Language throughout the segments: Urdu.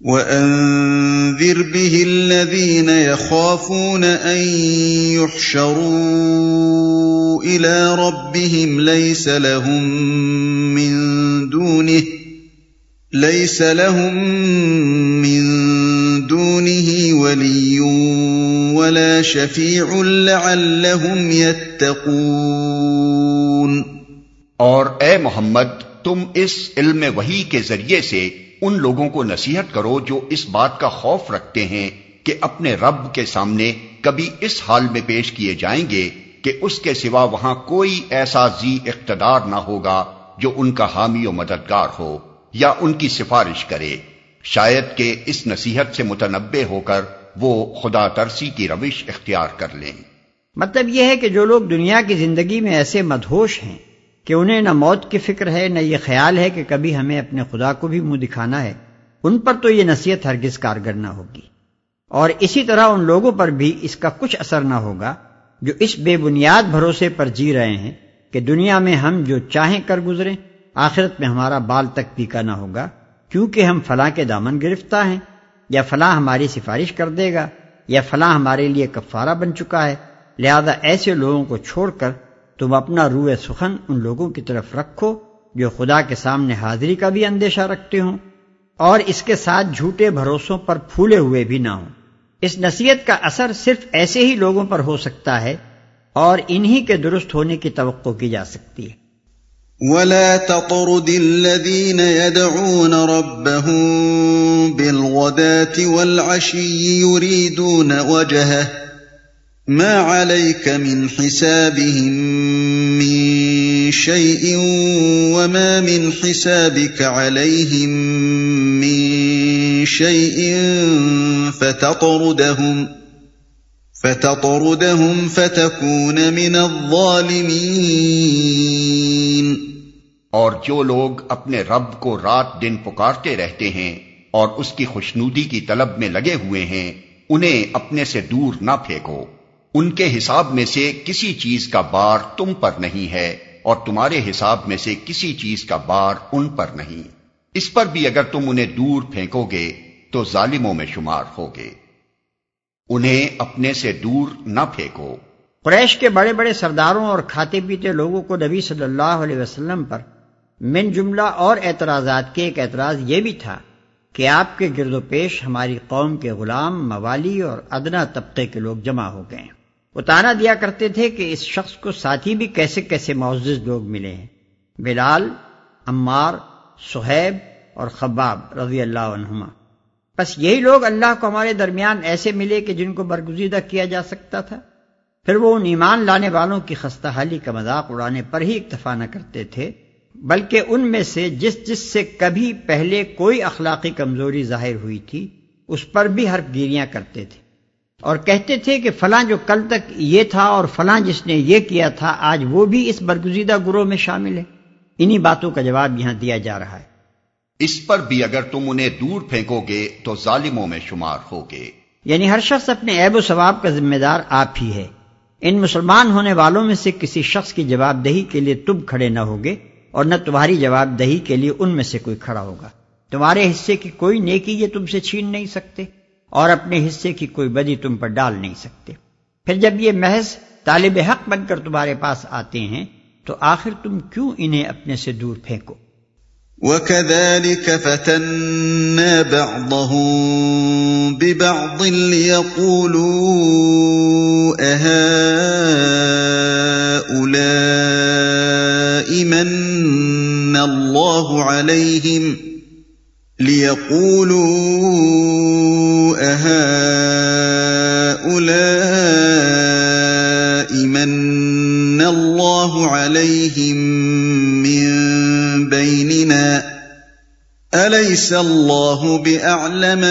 وَأَنذِرْ بِهِ الَّذِينَ يَخَافُونَ أَن يُحْشَرُوا إِلَىٰ رَبِّهِمْ لَيْسَ لَهُم مِّن دُونِهِ لَيْسَ لَهُم مِّن دُونِهِ وَلِيٌّ وَلَا شَفِيعٌ لَّعَلَّهُمْ يَتَّقُونَ اور اے محمد، تم اس علم وحی کے ذریعے سے ان لوگوں کو نصیحت کرو جو اس بات کا خوف رکھتے ہیں کہ اپنے رب کے سامنے کبھی اس حال میں پیش کیے جائیں گے کہ اس کے سوا وہاں کوئی ایسا زی اقتدار نہ ہوگا جو ان کا حامی و مددگار ہو یا ان کی سفارش کرے۔ شاید کہ اس نصیحت سے متنبع ہو کر وہ خدا ترسی کی روش اختیار کر لیں۔ مطلب یہ ہے کہ جو لوگ دنیا کی زندگی میں ایسے مدہوش ہیں کہ انہیں نہ موت کی فکر ہے، نہ یہ خیال ہے کہ کبھی ہمیں اپنے خدا کو بھی منہ دکھانا ہے۔ ان پر تو یہ نصیحت ہرگز کارگر نہ ہوگی۔ اور اسی طرح ان لوگوں پر بھی اس کا کچھ اثر نہ ہوگا جو اس بے بنیاد بھروسے پر جی رہے ہیں کہ دنیا میں ہم جو چاہیں کر گزریں، آخرت میں ہمارا بال تک پیکا نہ ہوگا، کیونکہ ہم فلاں کے دامن گرفتہ ہیں، یا فلاں ہماری سفارش کر دے گا، یا فلاں ہمارے لیے کفارہ بن چکا ہے۔ لہذا ایسے لوگوں کو چھوڑ کر تم اپنا روح سخن ان لوگوں کی طرف رکھو جو خدا کے سامنے حاضری کا بھی اندیشہ رکھتے ہوں اور اس کے ساتھ جھوٹے بھروسوں پر پھولے ہوئے بھی نہ ہوں۔ اس نصیحت کا اثر صرف ایسے ہی لوگوں پر ہو سکتا ہے اور انہی کے درست ہونے کی توقع کی جا سکتی ہے۔ ولا تطرد الذين يدعون ربهم بالغداة والعشي يريدون وجهه ما عليك من حسابهم من شيء وما من حسابك عليهم من شيء فتطردهم فتطردهم فتكون من الظالمين اور جو لوگ اپنے رب کو رات دن پکارتے رہتے ہیں اور اس کی خوشنودی کی طلب میں لگے ہوئے ہیں، انہیں اپنے سے دور نہ پھینکو۔ ان کے حساب میں سے کسی چیز کا بار تم پر نہیں ہے اور تمہارے حساب میں سے کسی چیز کا بار ان پر نہیں۔ اس پر بھی اگر تم انہیں دور پھینکو گے، تو ظالموں میں شمار ہوگے۔ انہیں اپنے سے دور نہ پھینکو۔ قریش کے بڑے بڑے سرداروں اور کھاتے پیتے لوگوں کو نبی صلی اللہ علیہ وسلم پر من جملہ اور اعتراضات کے ایک اعتراض یہ بھی تھا کہ آپ کے گرد و پیش ہماری قوم کے غلام، موالی اور ادنا طبقے کے لوگ جمع ہو گئے۔ وہ تانا دیا کرتے تھے کہ اس شخص کو ساتھی بھی کیسے کیسے معزز لوگ ملے ہیں۔ بلال، عمار، سہیب اور خباب رضی اللہ عنہما۔ بس یہی لوگ اللہ کو ہمارے درمیان ایسے ملے کہ جن کو برگزیدہ کیا جا سکتا تھا۔ پھر وہ ان ایمان لانے والوں کی خستہ حالی کا مذاق اڑانے پر ہی اکتفا نہ کرتے تھے، بلکہ ان میں سے جس جس سے کبھی پہلے کوئی اخلاقی کمزوری ظاہر ہوئی تھی، اس پر بھی حرف گیریاں کرتے تھے۔ اور کہتے تھے کہ فلاں جو کل تک یہ تھا اور فلاں جس نے یہ کیا تھا آج وہ بھی اس برگزیدہ گروہ میں شامل ہے۔ انہی باتوں کا جواب یہاں دیا جا رہا ہے۔ اس پر بھی اگر تم انہیں دور پھینکو گے تو ظالموں میں شمار ہوگے۔ یعنی ہر شخص اپنے عیب و ثواب کا ذمہ دار آپ ہی ہے۔ ان مسلمان ہونے والوں میں سے کسی شخص کی جواب دہی کے لیے تم کھڑے نہ ہوگے اور نہ تمہاری جواب دہی کے لیے ان میں سے کوئی کھڑا ہوگا۔ تمہارے حصے کی کوئی نیکی یہ تم سے چھین نہیں سکتے۔ اور اپنے حصے کی کوئی بدی تم پر ڈال نہیں سکتے۔ پھر جب یہ محض طالب حق بن کر تمہارے پاس آتے ہیں، تو آخر تم کیوں انہیں اپنے سے دور پھینکو؟ وَكَذَلِكَ فَتَنَّا بَعْضَهُمْ بِبَعْضٍ لِيَقُولُوا أَهَٰؤُلَاءِ مَنَّ اللَّهُ عَلَيْهِمْ؟ لِيَقُولُوا أَهَٰؤُلَاءِ مَنَّ اللَّهُ عَلَيْهِم مِّن بَيْنِنَا ۗ. أَلَيْسَ اللَّهُ بِأَعْلَمَ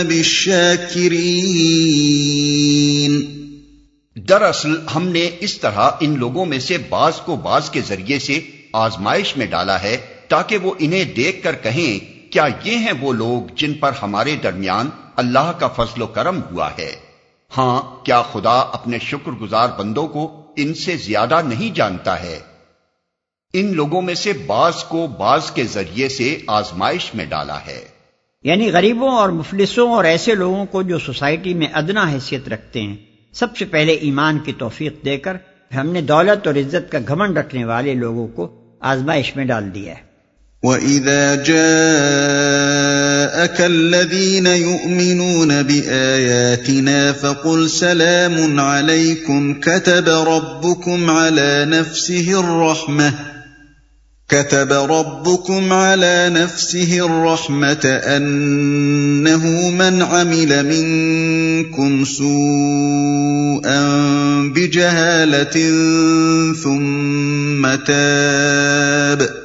دراصل ہم نے اس طرح ان لوگوں میں سے بعض کو بعض کے ذریعے سے آزمائش میں ڈالا ہے تاکہ وہ انہیں دیکھ کر کہیں، کیا یہ ہیں وہ لوگ جن پر ہمارے درمیان اللہ کا فضل و کرم ہوا ہے؟ ہاں کیا خدا اپنے شکر گزار بندوں کو ان سے زیادہ نہیں جانتا ہے؟ ان لوگوں میں سے بعض کو بعض کے ذریعے سے آزمائش میں ڈالا ہے۔ یعنی غریبوں اور مفلسوں اور ایسے لوگوں کو جو سوسائٹی میں ادنا حیثیت رکھتے ہیں۔ سب سے پہلے ایمان کی توفیق دے کر ہم نے دولت اور عزت کا گھمن رکھنے والے لوگوں کو آزمائش میں ڈال دیا ہے۔ وَإِذَا جَاءَكَ الَّذِينَ يُؤْمِنُونَ بِآيَاتِنَا فَقُلْ سَلَامٌ عَلَيْكُمْ كَتَبَ رَبُّكُمْ عَلَى نَفْسِهِ الرَّحْمَةِ كتب ربكم على نفسه الرحمة أنه من عمل منكم سوءا بجهالة ثم تاب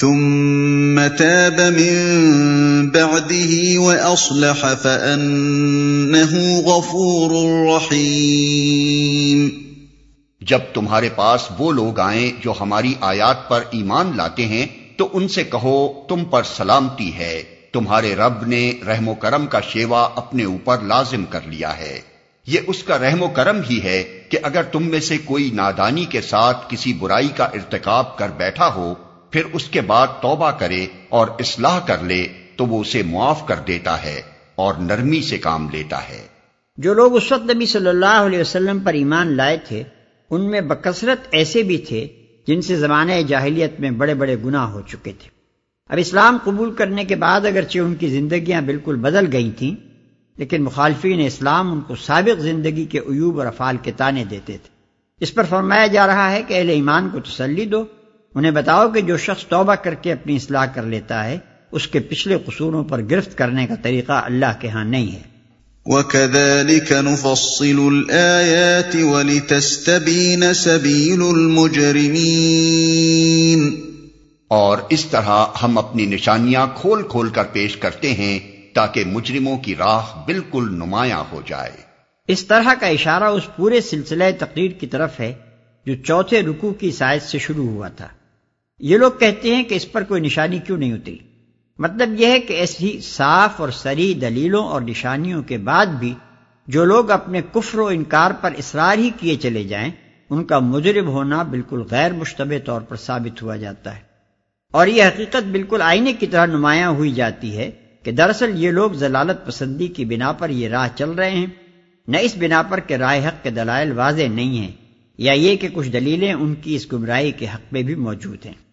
ثم تاب من بعده وأصلح فأنه غفور رحيم۔ جب تمہارے پاس وہ لوگ آئیں جو ہماری آیات پر ایمان لاتے ہیں، تو ان سے کہو، تم پر سلامتی ہے۔ تمہارے رب نے رحم و کرم کا شیوا اپنے اوپر لازم کر لیا ہے۔ یہ اس کا رحم و کرم ہی ہے کہ اگر تم میں سے کوئی نادانی کے ساتھ کسی برائی کا ارتکاب کر بیٹھا ہو پھر اس کے بعد توبہ کرے اور اصلاح کر لے تو وہ اسے معاف کر دیتا ہے اور نرمی سے کام لیتا ہے۔ جو لوگ اس وقت نبی صلی اللہ علیہ وسلم پر ایمان لائے تھے، ان میں بکثرت ایسے بھی تھے جن سے زمانہ جاہلیت میں بڑے بڑے گناہ ہو چکے تھے۔ اب اسلام قبول کرنے کے بعد اگرچہ ان کی زندگیاں بالکل بدل گئی تھیں، لیکن مخالفین اسلام ان کو سابق زندگی کے عیوب اور افعال کے تانے دیتے تھے۔ اس پر فرمایا جا رہا ہے کہ اہل ایمان کو تسلی دو انہیں بتاؤ کہ جو شخص توبہ کر کے اپنی اصلاح کر لیتا ہے اس کے پچھلے قصوروں پر گرفت کرنے کا طریقہ اللہ کے ہاں نہیں ہے۔ وَكَذَلِكَ نُفَصِّلُ الْآيَاتِ وَلِتَسْتَبِينَ سَبِيلُ الْمُجْرِمِينَ۔ اور اس طرح ہم اپنی نشانیاں کھول کھول کر پیش کرتے ہیں تاکہ مجرموں کی راہ بالکل نمایاں ہو جائے۔ اس طرح کا اشارہ اس پورے سلسلہ تقریر کی طرف ہے جو چوتھے رکوع کی سائز سے شروع ہوا تھا۔ یہ لوگ کہتے ہیں کہ اس پر کوئی نشانی کیوں نہیں اتری مطلب یہ ہے کہ ایسی صاف اور سری دلیلوں اور نشانیوں کے بعد بھی جو لوگ اپنے کفر و انکار پر اصرار ہی کیے چلے جائیں، ان کا مجرب ہونا بالکل غیر مشتبہ طور پر ثابت ہوا جاتا ہے۔ اور یہ حقیقت بالکل آئینے کی طرح نمایاں ہوئی جاتی ہے کہ دراصل یہ لوگ ضلالت پسندی کی بنا پر یہ راہ چل رہے ہیں۔ نہ اس بنا پر کہ رائے حق کے دلائل واضح نہیں ہیں، یا یہ کہ کچھ دلیلیں ان کی اس گمراہی کے حق میں بھی موجود ہیں۔